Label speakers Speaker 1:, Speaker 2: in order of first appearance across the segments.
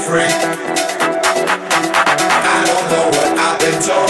Speaker 1: free. I don't know what I've
Speaker 2: been told.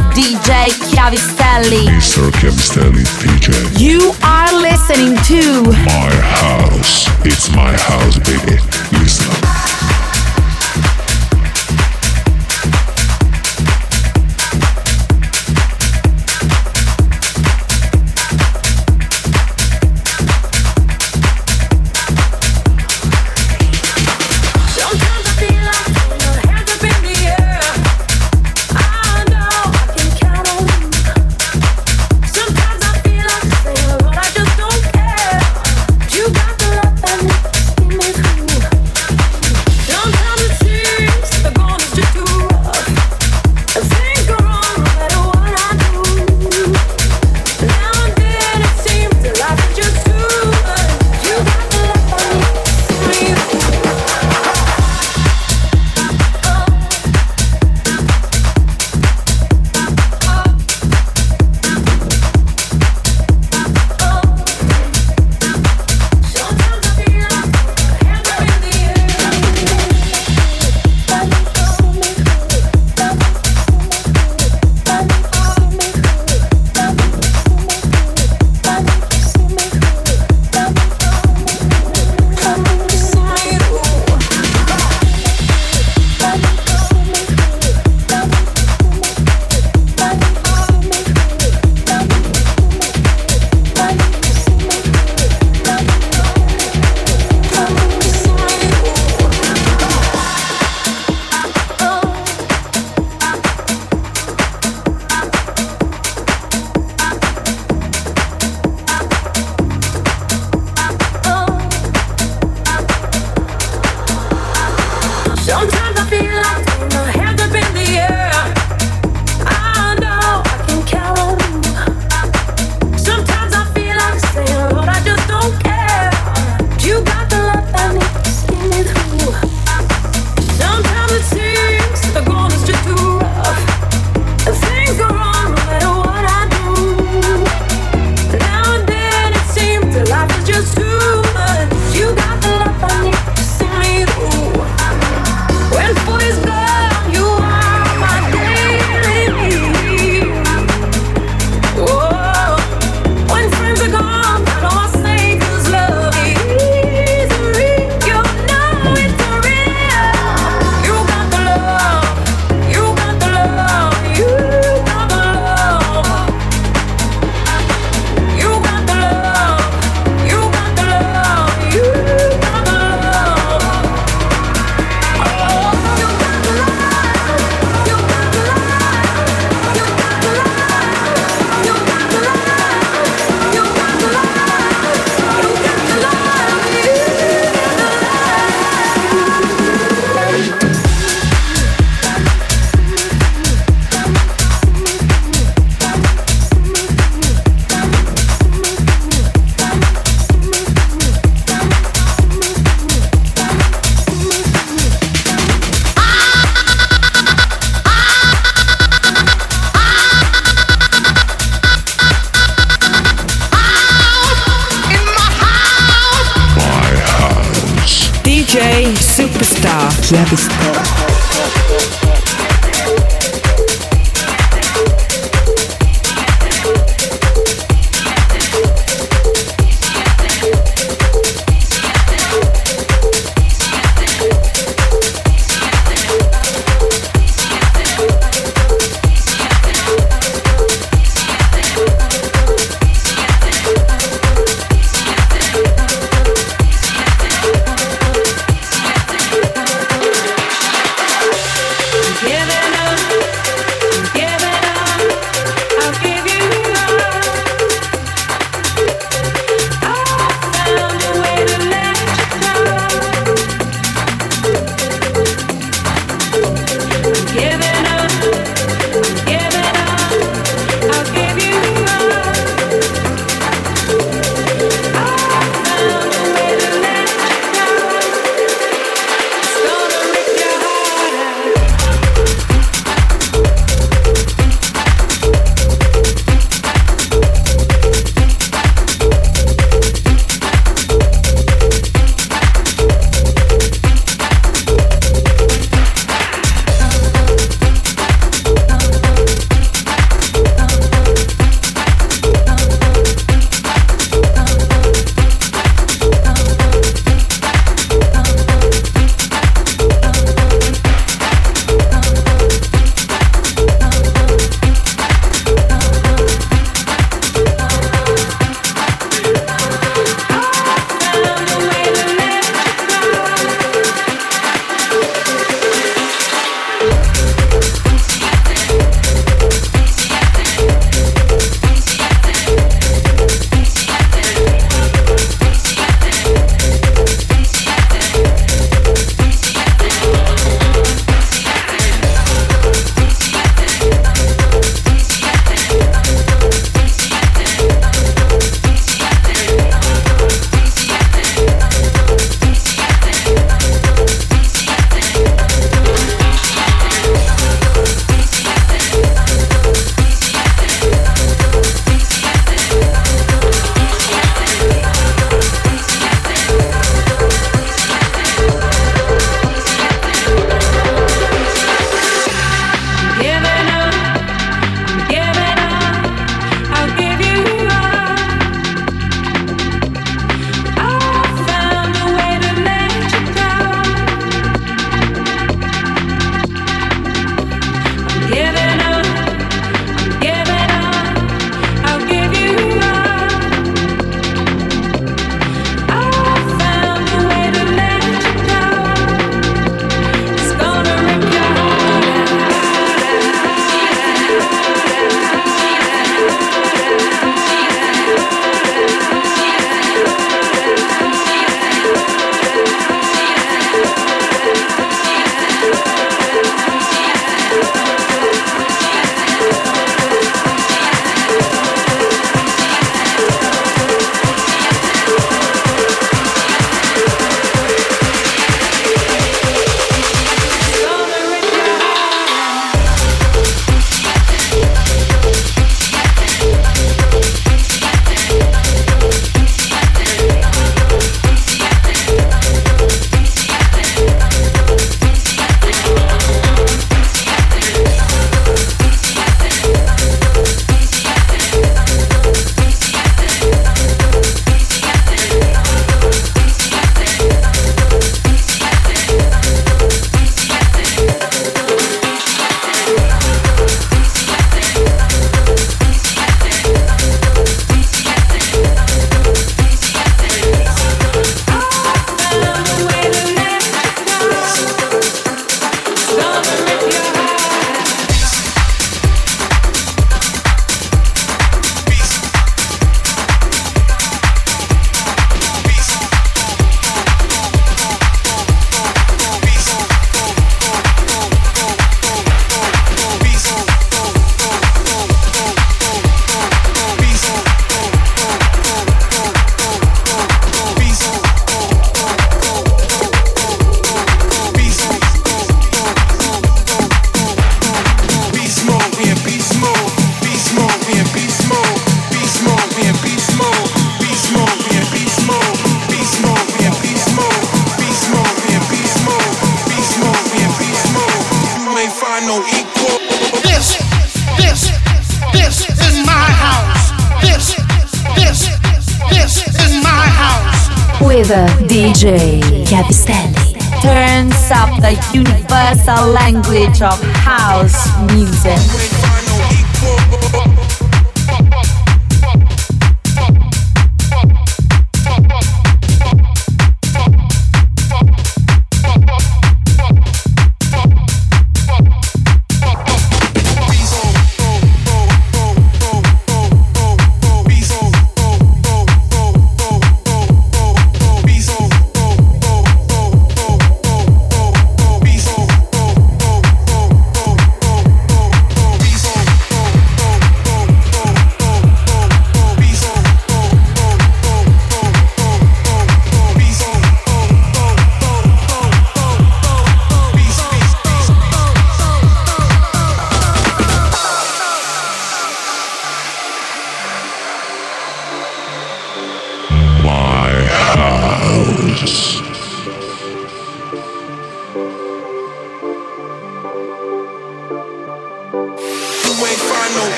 Speaker 2: DJ
Speaker 3: Chiavistelli.
Speaker 4: Mr. Chiavistelli,
Speaker 5: DJ.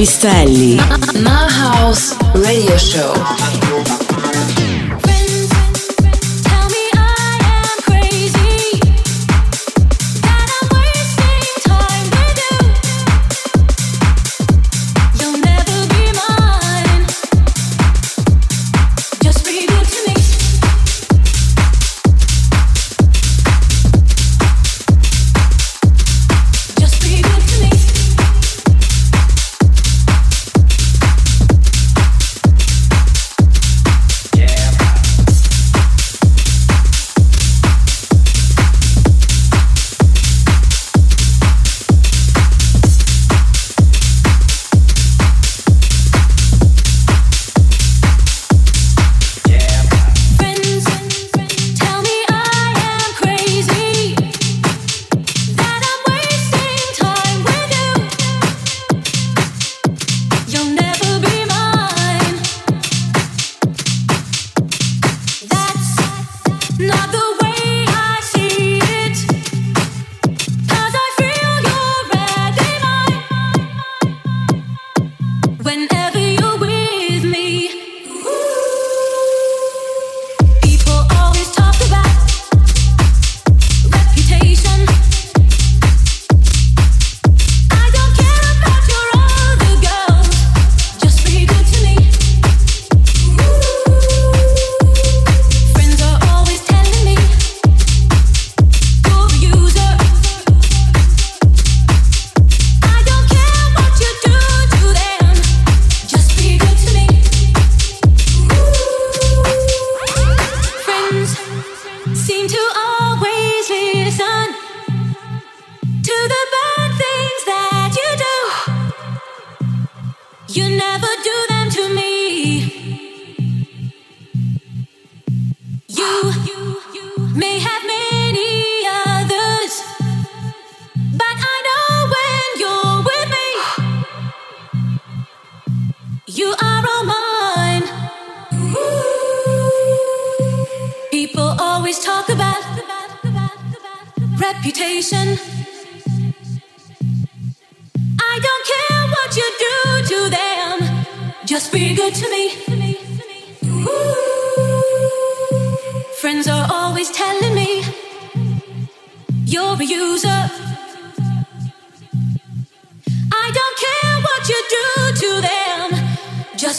Speaker 6: DJ Chiavistelli.
Speaker 5: My House Radio Show.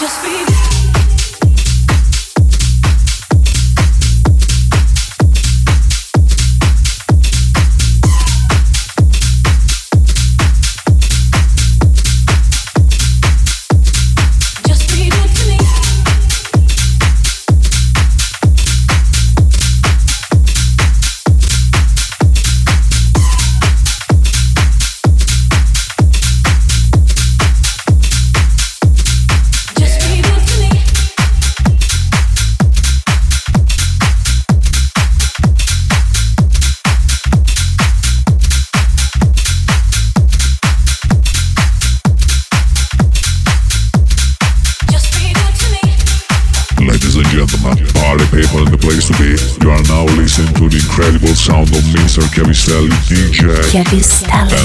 Speaker 5: just be.
Speaker 1: Kevin Stella.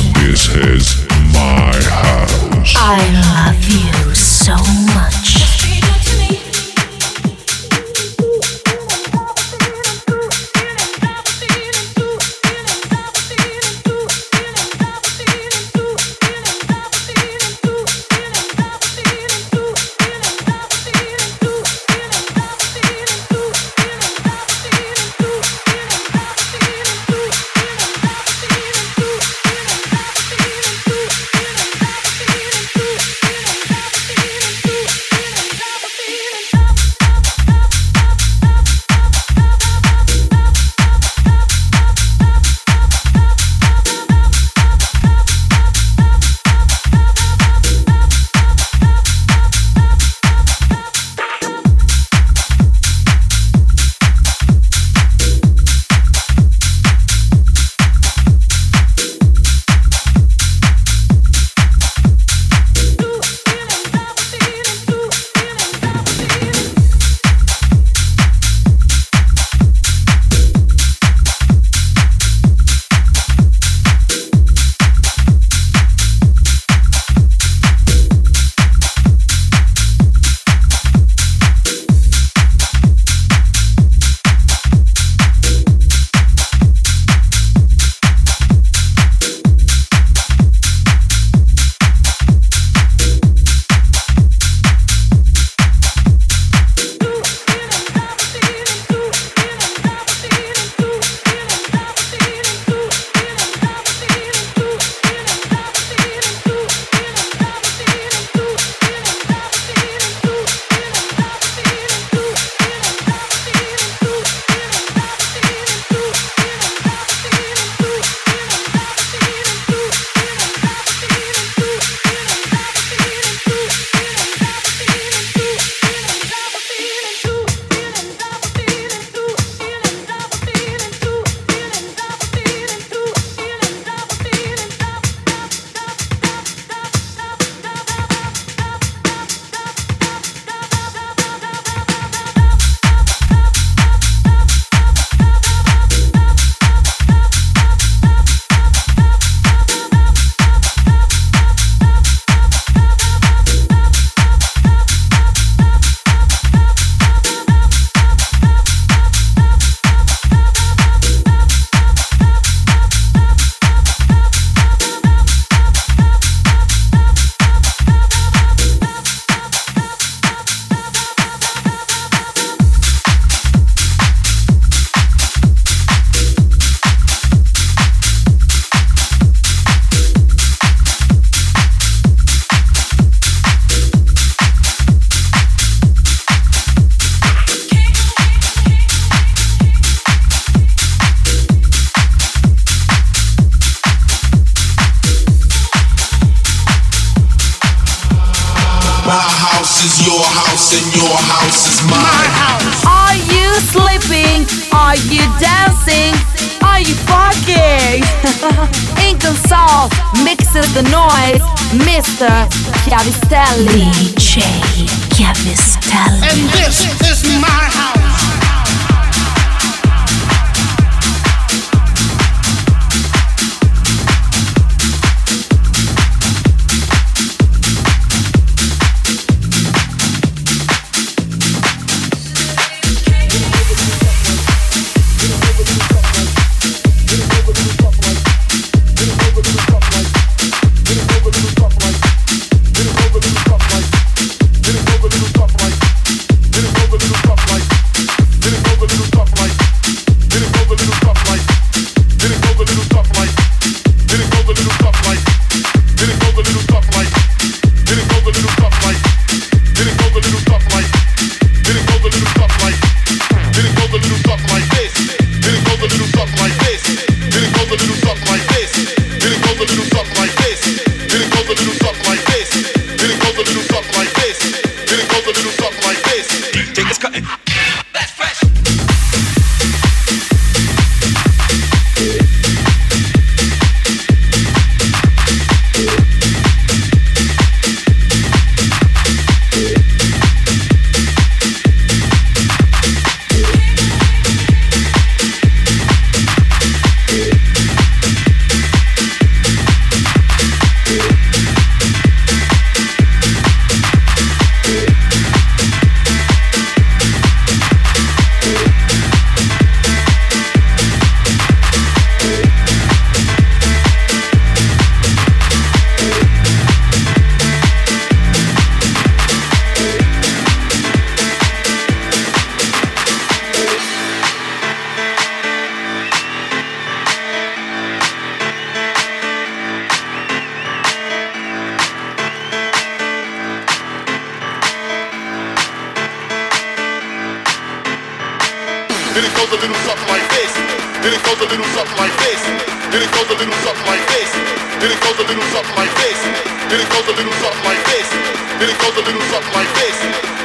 Speaker 3: Then it goes a little something like this.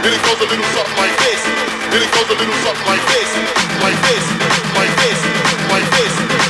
Speaker 3: Then it goes a little something like this. Then it goes a little something like this. Like this. Like this. Like this.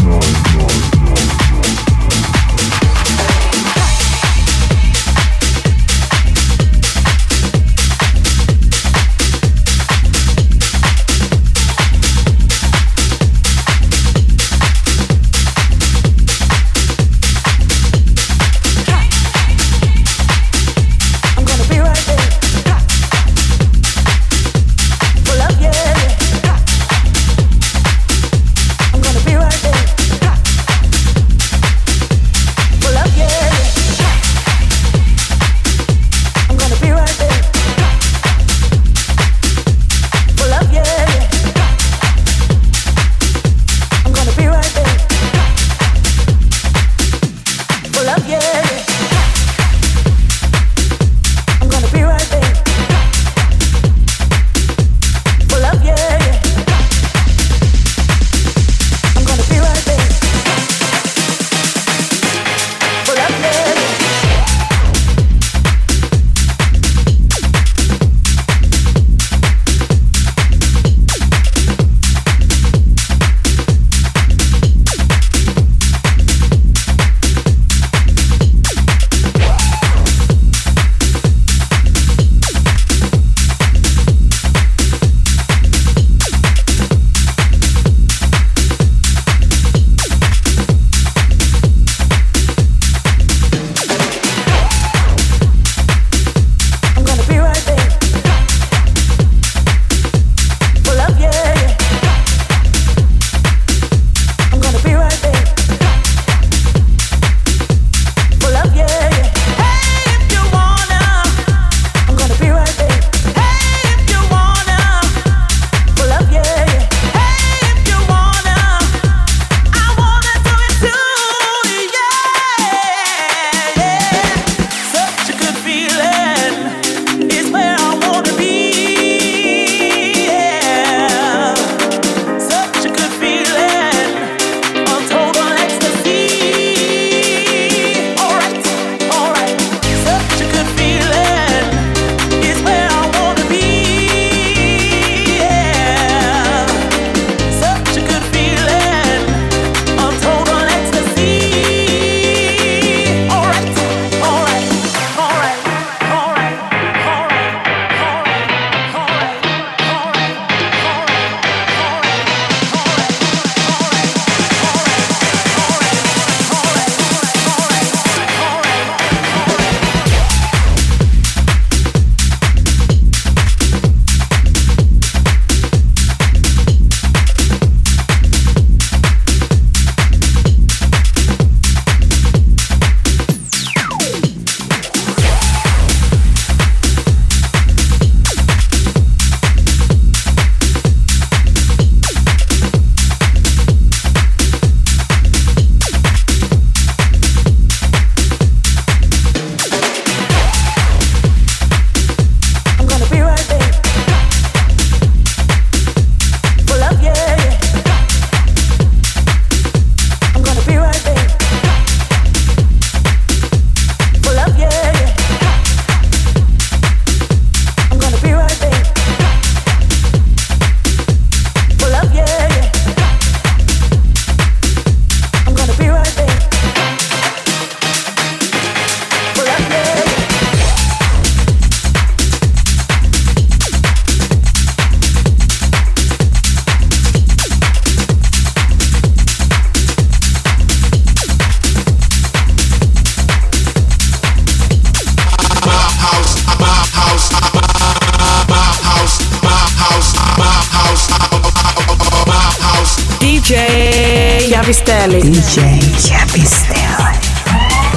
Speaker 7: DJ
Speaker 3: Chiavistelli.
Speaker 8: DJ Chiavistelli.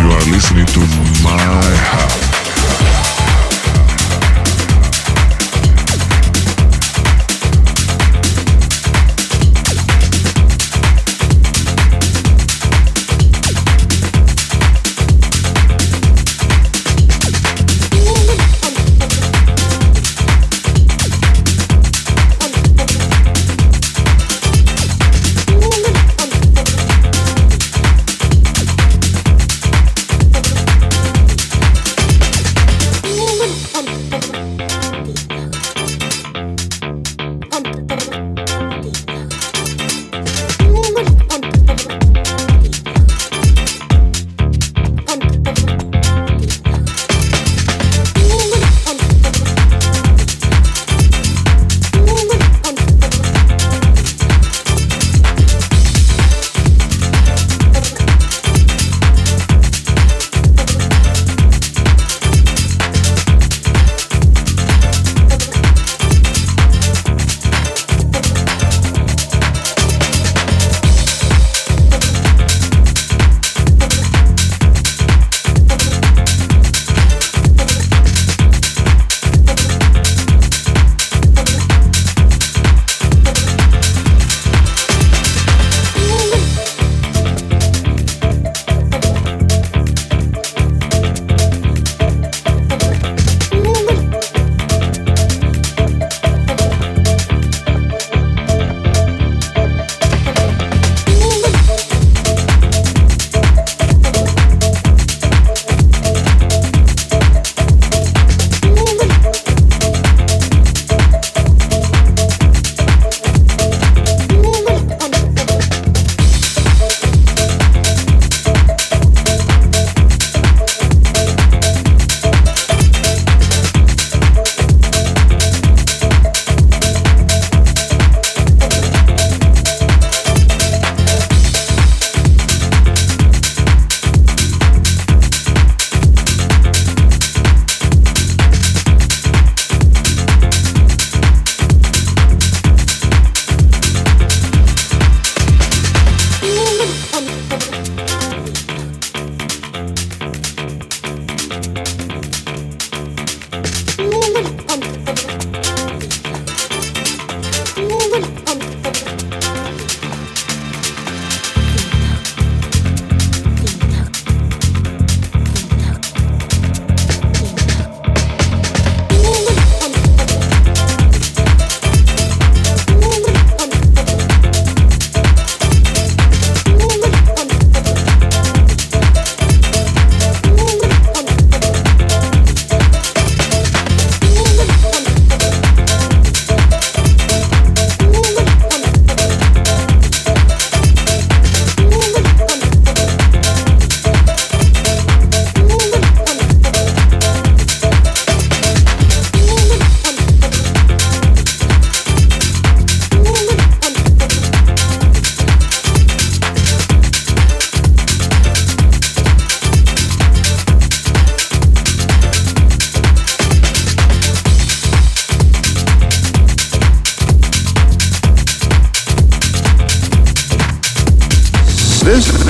Speaker 9: You are listening to my house.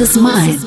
Speaker 10: Your house